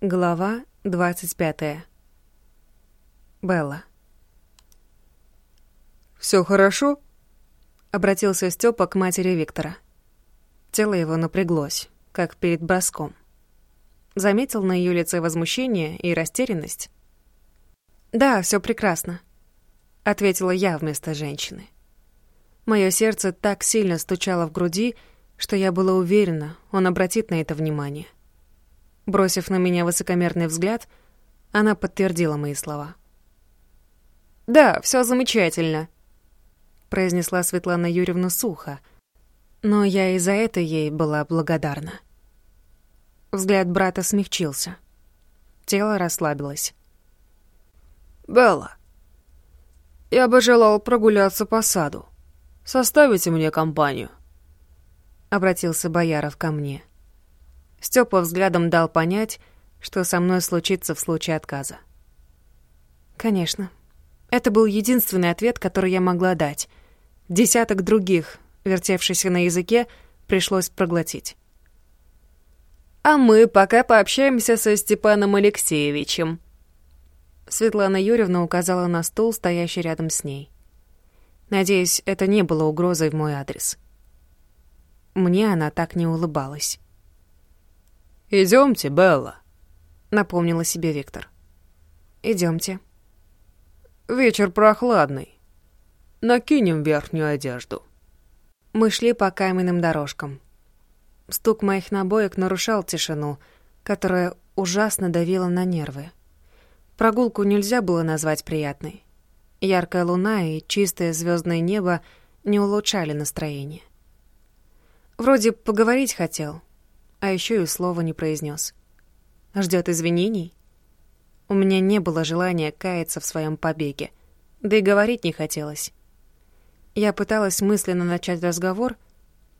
Глава 25. Белла. Все хорошо?» — обратился Степа к матери Виктора. Тело его напряглось, как перед броском. Заметил на ее лице возмущение и растерянность. «Да, все прекрасно», — ответила я вместо женщины. Мое сердце так сильно стучало в груди, что я была уверена, он обратит на это внимание. Бросив на меня высокомерный взгляд, она подтвердила мои слова. «Да, все замечательно», — произнесла Светлана Юрьевна сухо, но я и за это ей была благодарна. Взгляд брата смягчился. Тело расслабилось. «Белла, я бы желал прогуляться по саду. Составите мне компанию?» Обратился Бояров ко мне. — Степа взглядом дал понять, что со мной случится в случае отказа. Конечно. Это был единственный ответ, который я могла дать. Десяток других, вертевшихся на языке, пришлось проглотить. «А мы пока пообщаемся со Степаном Алексеевичем». Светлана Юрьевна указала на стул, стоящий рядом с ней. Надеюсь, это не было угрозой в мой адрес. Мне она так не улыбалась. Идемте, Белла», — напомнила себе Виктор. Идемте. «Вечер прохладный. Накинем верхнюю одежду». Мы шли по каменным дорожкам. Стук моих набоек нарушал тишину, которая ужасно давила на нервы. Прогулку нельзя было назвать приятной. Яркая луна и чистое звездное небо не улучшали настроение. Вроде поговорить хотел, а еще и слова не произнес. Ждет извинений? У меня не было желания каяться в своем побеге, да и говорить не хотелось. Я пыталась мысленно начать разговор,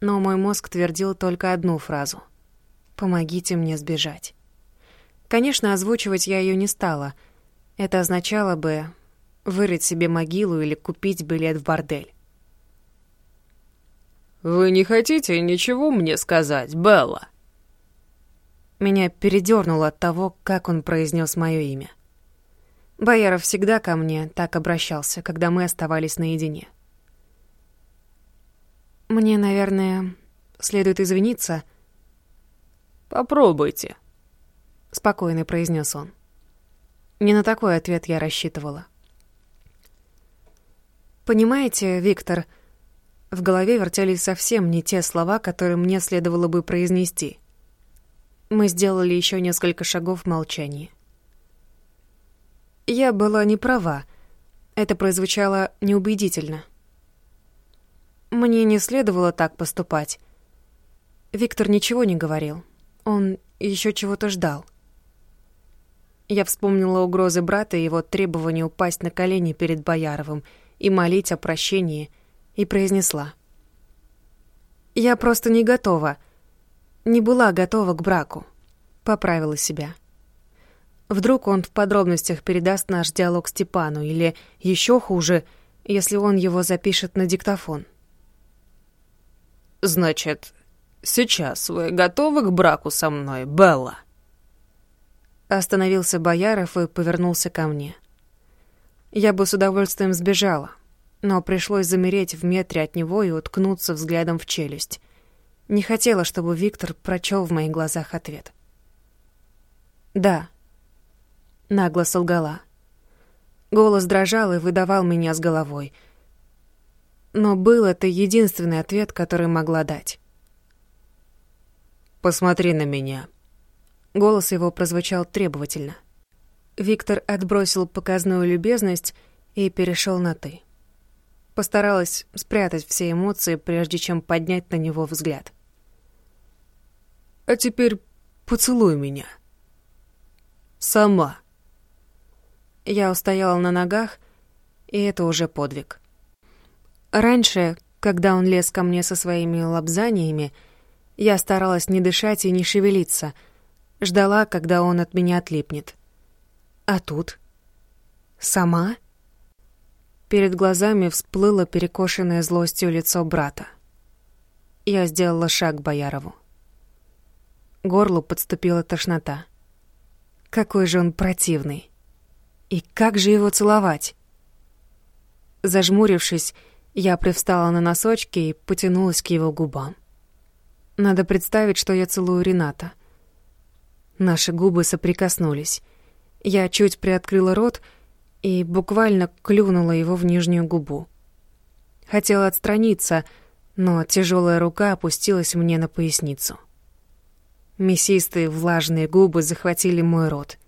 но мой мозг твердил только одну фразу. «Помогите мне сбежать». Конечно, озвучивать я ее не стала. Это означало бы вырыть себе могилу или купить билет в бордель. «Вы не хотите ничего мне сказать, Белла?» Меня передернуло от того, как он произнес мое имя. Бояров всегда ко мне так обращался, когда мы оставались наедине. Мне, наверное, следует извиниться. Попробуйте, спокойно произнес он. Не на такой ответ я рассчитывала. Понимаете, Виктор, в голове вертелись совсем не те слова, которые мне следовало бы произнести. Мы сделали еще несколько шагов в молчании. Я была не права. Это прозвучало неубедительно. Мне не следовало так поступать. Виктор ничего не говорил. Он еще чего-то ждал. Я вспомнила угрозы брата и его требование упасть на колени перед Бояровым и молить о прощении, и произнесла. «Я просто не готова не была готова к браку. Поправила себя. Вдруг он в подробностях передаст наш диалог Степану, или еще хуже, если он его запишет на диктофон. «Значит, сейчас вы готовы к браку со мной, Белла?» Остановился Бояров и повернулся ко мне. Я бы с удовольствием сбежала, но пришлось замереть в метре от него и уткнуться взглядом в челюсть. Не хотела, чтобы Виктор прочел в моих глазах ответ. «Да», — нагло солгала. Голос дрожал и выдавал меня с головой. Но был это единственный ответ, который могла дать. «Посмотри на меня». Голос его прозвучал требовательно. Виктор отбросил показную любезность и перешел на «ты». Постаралась спрятать все эмоции, прежде чем поднять на него взгляд. А теперь поцелуй меня. Сама. Я устояла на ногах, и это уже подвиг. Раньше, когда он лез ко мне со своими лапзаниями, я старалась не дышать и не шевелиться, ждала, когда он от меня отлипнет. А тут? Сама? Перед глазами всплыло перекошенное злостью лицо брата. Я сделала шаг к Боярову горлу подступила тошнота. Какой же он противный. И как же его целовать? Зажмурившись, я привстала на носочки и потянулась к его губам. Надо представить, что я целую Рената. Наши губы соприкоснулись. Я чуть приоткрыла рот и буквально клюнула его в нижнюю губу. Хотела отстраниться, но тяжелая рука опустилась мне на поясницу. Мясистые влажные губы захватили мой рот.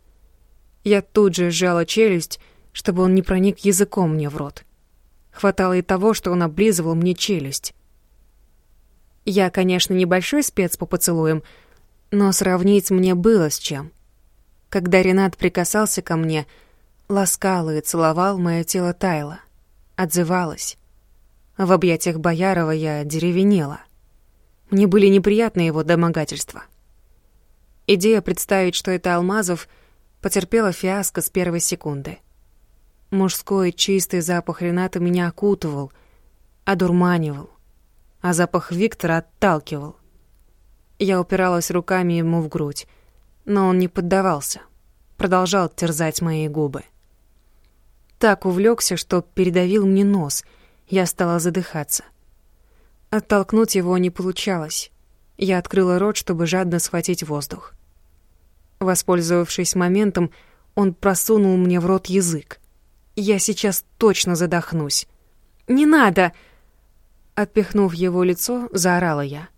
Я тут же сжала челюсть, чтобы он не проник языком мне в рот. Хватало и того, что он облизывал мне челюсть. Я, конечно, небольшой спец по поцелуям, но сравнить мне было с чем. Когда Ренат прикасался ко мне, ласкал и целовал, мое тело таяло, отзывалось. В объятиях Боярова я деревенела. Мне были неприятны его домогательства. Идея представить, что это Алмазов, потерпела фиаско с первой секунды. Мужской чистый запах Рената меня окутывал, одурманивал, а запах Виктора отталкивал. Я упиралась руками ему в грудь, но он не поддавался, продолжал терзать мои губы. Так увлекся, что передавил мне нос, я стала задыхаться. Оттолкнуть его не получалось. Я открыла рот, чтобы жадно схватить воздух. Воспользовавшись моментом, он просунул мне в рот язык. Я сейчас точно задохнусь. «Не надо!» Отпихнув его лицо, заорала я.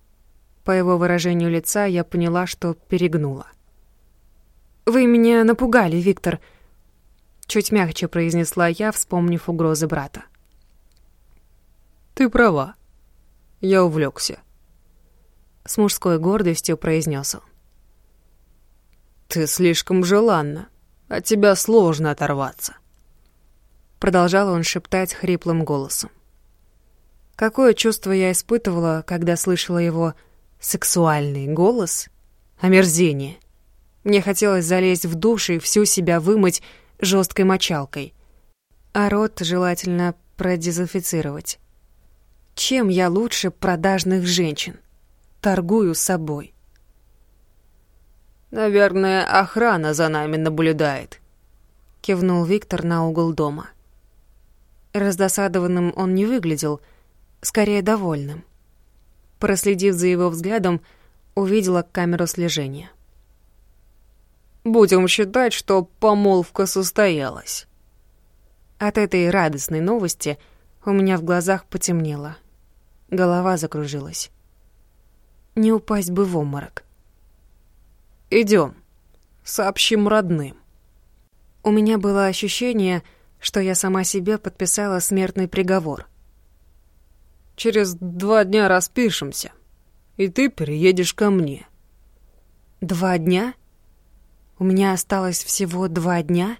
По его выражению лица я поняла, что перегнула. «Вы меня напугали, Виктор», — чуть мягче произнесла я, вспомнив угрозы брата. «Ты права. Я увлекся. С мужской гордостью произнес он. «Ты слишком желанна. От тебя сложно оторваться». Продолжал он шептать хриплым голосом. Какое чувство я испытывала, когда слышала его сексуальный голос? Омерзение. Мне хотелось залезть в душ и всю себя вымыть жесткой мочалкой. А рот желательно продезинфицировать. Чем я лучше продажных женщин? Торгую собой. «Наверное, охрана за нами наблюдает», — кивнул Виктор на угол дома. Раздосадованным он не выглядел — скорее довольным. Проследив за его взглядом, увидела камеру слежения. «Будем считать, что помолвка состоялась». От этой радостной новости у меня в глазах потемнело. Голова закружилась. Не упасть бы в обморок. Идем, сообщим родным. У меня было ощущение, что я сама себе подписала смертный приговор. Через два дня распишемся, и ты переедешь ко мне». «Два дня? У меня осталось всего два дня?»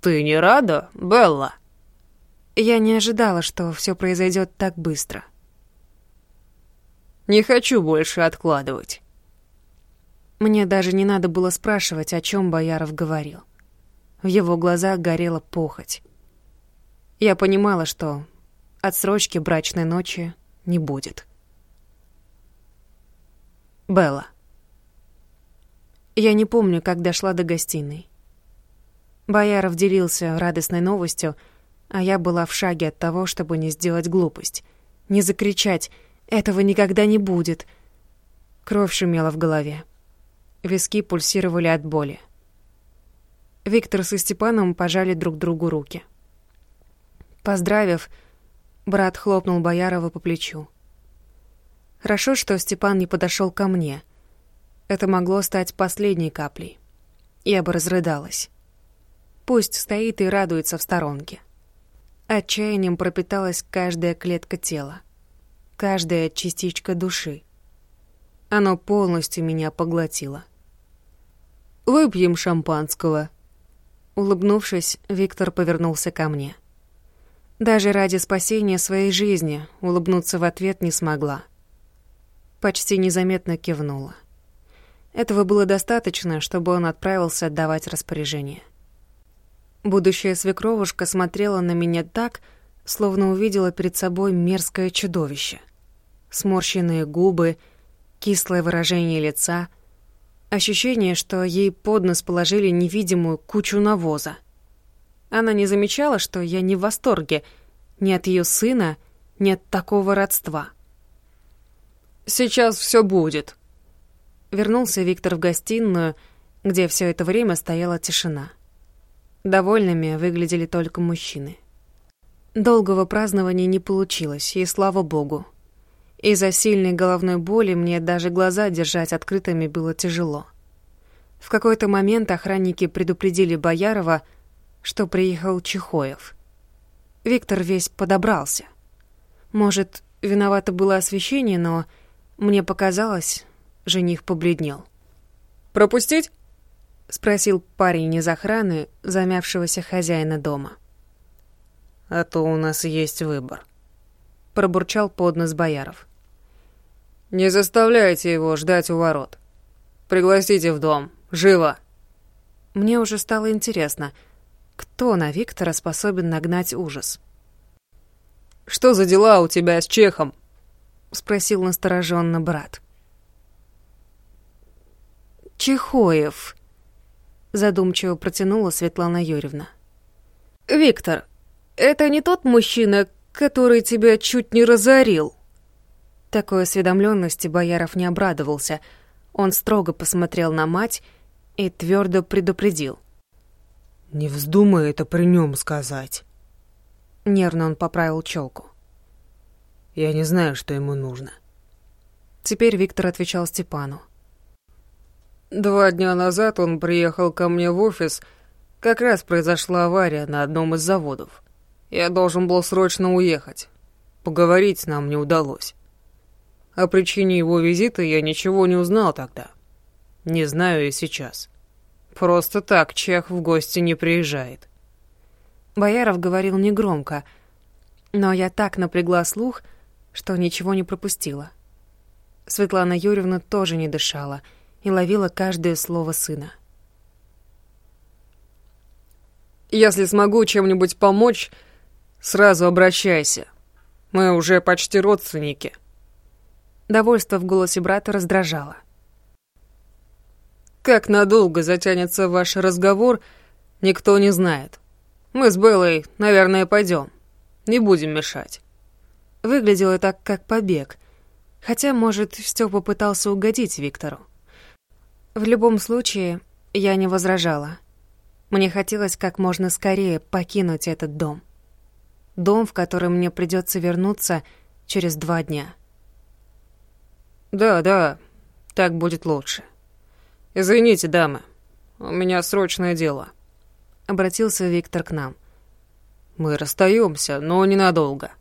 «Ты не рада, Белла?» Я не ожидала, что все произойдет так быстро. «Не хочу больше откладывать». Мне даже не надо было спрашивать, о чем Бояров говорил. В его глазах горела похоть. Я понимала, что отсрочки брачной ночи не будет. Белла. Я не помню, как дошла до гостиной. Бояров делился радостной новостью, а я была в шаге от того, чтобы не сделать глупость, не закричать «этого никогда не будет». Кровь шумела в голове. Виски пульсировали от боли. Виктор со Степаном пожали друг другу руки. Поздравив, Брат хлопнул Боярова по плечу. Хорошо, что Степан не подошел ко мне. Это могло стать последней каплей. Я бы разрыдалась. Пусть стоит и радуется в сторонке. Отчаянием пропиталась каждая клетка тела, каждая частичка души. Оно полностью меня поглотило. «Выпьем шампанского». Улыбнувшись, Виктор повернулся ко мне. Даже ради спасения своей жизни улыбнуться в ответ не смогла. Почти незаметно кивнула. Этого было достаточно, чтобы он отправился отдавать распоряжение. Будущая свекровушка смотрела на меня так, словно увидела перед собой мерзкое чудовище. Сморщенные губы, кислое выражение лица, Ощущение, что ей под нос положили невидимую кучу навоза. Она не замечала, что я не в восторге ни от ее сына, ни от такого родства. «Сейчас все будет», Вернулся Виктор в гостиную, где все это время стояла тишина. Довольными выглядели только мужчины. Долгого празднования не получилось, и слава богу. Из-за сильной головной боли мне даже глаза держать открытыми было тяжело. В какой-то момент охранники предупредили Боярова, что приехал Чехоев. Виктор весь подобрался. Может, виновато было освещение, но мне показалось, Жених побледнел. «Пропустить?» — спросил парень из охраны, замявшегося хозяина дома. «А то у нас есть выбор», — пробурчал поднос Бояров. «Не заставляйте его ждать у ворот. Пригласите в дом. Живо!» Мне уже стало интересно, кто на Виктора способен нагнать ужас. «Что за дела у тебя с Чехом?» — спросил настороженно брат. Чехоев», — задумчиво протянула Светлана Юрьевна. «Виктор, это не тот мужчина, который тебя чуть не разорил?» Такой осведомленности Бояров не обрадовался. Он строго посмотрел на мать и твердо предупредил. «Не вздумай это при нем сказать». Нервно он поправил челку. «Я не знаю, что ему нужно». Теперь Виктор отвечал Степану. Два дня назад он приехал ко мне в офис. Как раз произошла авария на одном из заводов. Я должен был срочно уехать. Поговорить нам не удалось. О причине его визита я ничего не узнал тогда. Не знаю и сейчас. Просто так Чех в гости не приезжает. Бояров говорил негромко, но я так напрягла слух, что ничего не пропустила. Светлана Юрьевна тоже не дышала — и ловила каждое слово сына. «Если смогу чем-нибудь помочь, сразу обращайся. Мы уже почти родственники». Довольство в голосе брата раздражало. «Как надолго затянется ваш разговор, никто не знает. Мы с Беллой, наверное, пойдем. Не будем мешать». Выглядело так, как побег. Хотя, может, Стёпа пытался угодить Виктору. В любом случае, я не возражала. Мне хотелось как можно скорее покинуть этот дом. Дом, в который мне придется вернуться через два дня. «Да, да, так будет лучше. Извините, дамы, у меня срочное дело», — обратился Виктор к нам. «Мы расстаемся, но ненадолго».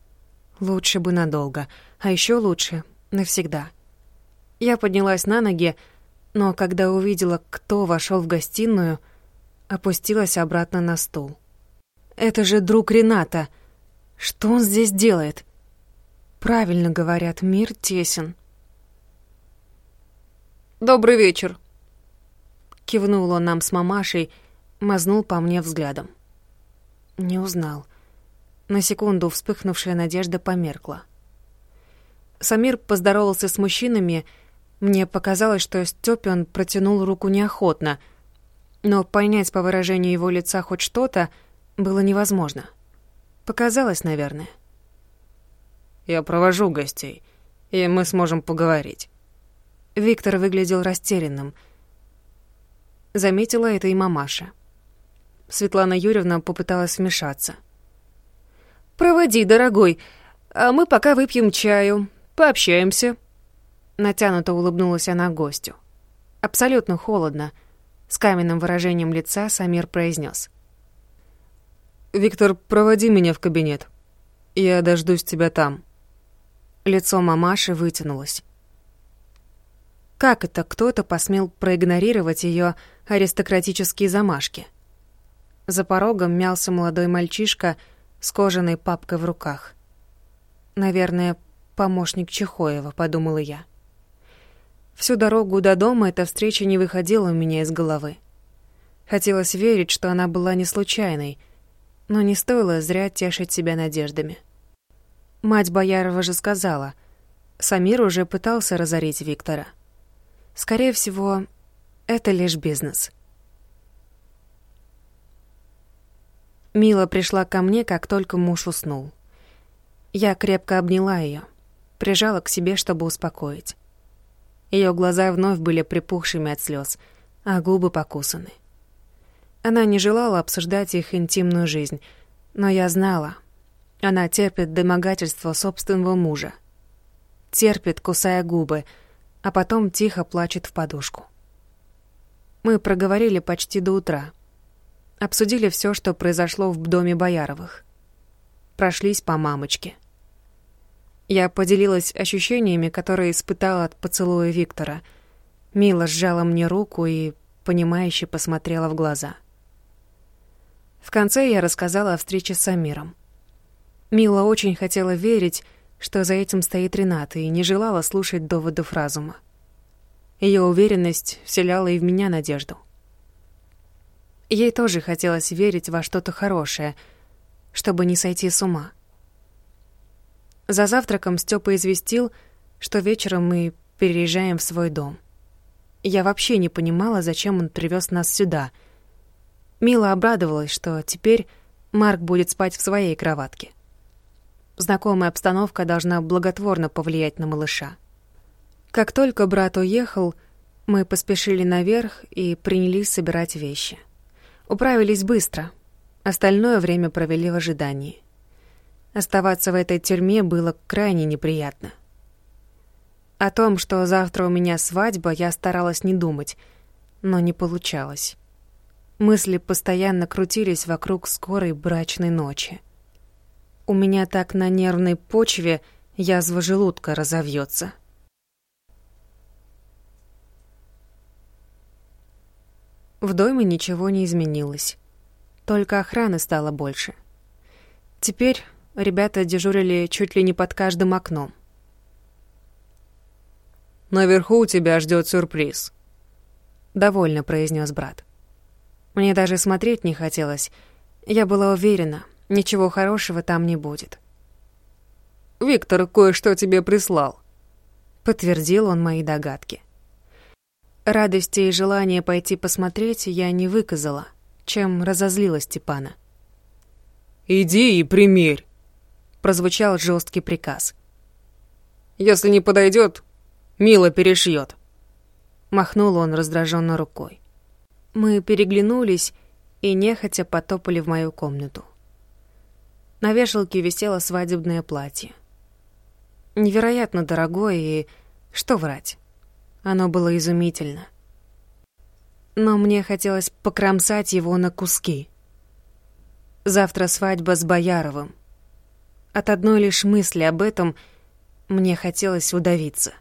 «Лучше бы надолго, а еще лучше — навсегда». Я поднялась на ноги, но когда увидела, кто вошел в гостиную, опустилась обратно на стул. «Это же друг Рената! Что он здесь делает?» «Правильно говорят, мир тесен». «Добрый вечер», — кивнул он нам с мамашей, мазнул по мне взглядом. Не узнал. На секунду вспыхнувшая надежда померкла. Самир поздоровался с мужчинами — мне показалось, что Стёпе он протянул руку неохотно, но понять по выражению его лица хоть что-то было невозможно. Показалось, наверное. «Я провожу гостей, и мы сможем поговорить». Виктор выглядел растерянным. Заметила это и мамаша. Светлана Юрьевна попыталась вмешаться. «Проводи, дорогой, а мы пока выпьем чаю, пообщаемся». Натянуто улыбнулась она гостю. Абсолютно холодно. С каменным выражением лица Самир произнес: «Виктор, проводи меня в кабинет. Я дождусь тебя там». Лицо мамаши вытянулось. Как это кто-то посмел проигнорировать ее аристократические замашки? За порогом мялся молодой мальчишка с кожаной папкой в руках. Наверное, помощник Чехоева, подумала я. Всю дорогу до дома эта встреча не выходила у меня из головы. Хотелось верить, что она была не случайной, но не стоило зря тешить себя надеждами. Мать Боярова же сказала, Самир уже пытался разорить Виктора. Скорее всего, Это лишь бизнес. Мила пришла ко мне, как только муж уснул. Я крепко обняла ее, прижала к себе, чтобы успокоить. Ее глаза вновь были припухшими от слез, а губы покусаны. Она не желала обсуждать их интимную жизнь, но я знала. Она терпит домогательство собственного мужа. Терпит, кусая губы, а потом тихо плачет в подушку. Мы проговорили почти до утра. Обсудили все, что произошло в доме Бояровых. Прошлись по мамочке. Я поделилась ощущениями, которые испытала от поцелуя Виктора. Мила сжала мне руку и, понимающе посмотрела в глаза. В конце я рассказала о встрече с Амиром. Мила очень хотела верить, что за этим стоит Ренат, и не желала слушать доводов разума. Ее уверенность вселяла и в меня надежду. Ей тоже хотелось верить во что-то хорошее, чтобы не сойти с ума. За завтраком Степа известил, что вечером мы переезжаем в свой дом. Я вообще не понимала, зачем он привез нас сюда. Мила обрадовалась, что теперь Марк будет спать в своей кроватке. Знакомая обстановка должна благотворно повлиять на малыша. Как только брат уехал, мы поспешили наверх и принялись собирать вещи. Управились быстро. Остальное время провели в ожидании. Оставаться в этой тюрьме было крайне неприятно. О том, что завтра у меня свадьба, я старалась не думать, но не получалось. Мысли постоянно крутились вокруг скорой брачной ночи. У меня так на нервной почве язва желудка разовьется. В доме ничего не изменилось. Только охраны стало больше. Теперь ребята дежурили чуть ли не под каждым окном. «Наверху у тебя ждет сюрприз», — довольно произнес брат. Мне даже смотреть не хотелось. Я была уверена, Ничего хорошего там не будет. «Виктор кое-что тебе прислал», — подтвердил он мои догадки. Радости и желания пойти посмотреть я не выказала, чем разозлила Степана. «Иди и примерь», — прозвучал жесткий приказ. «Если не подойдет, Мила перешьет», — махнул он раздраженно рукой. Мы переглянулись и нехотя потопали в мою комнату. На вешалке висело свадебное платье. Невероятно дорогое и... Что врать? Оно было изумительно. Но мне хотелось покромсать его на куски. Завтра свадьба с Бояровым. От одной лишь мысли об этом мне хотелось удавиться.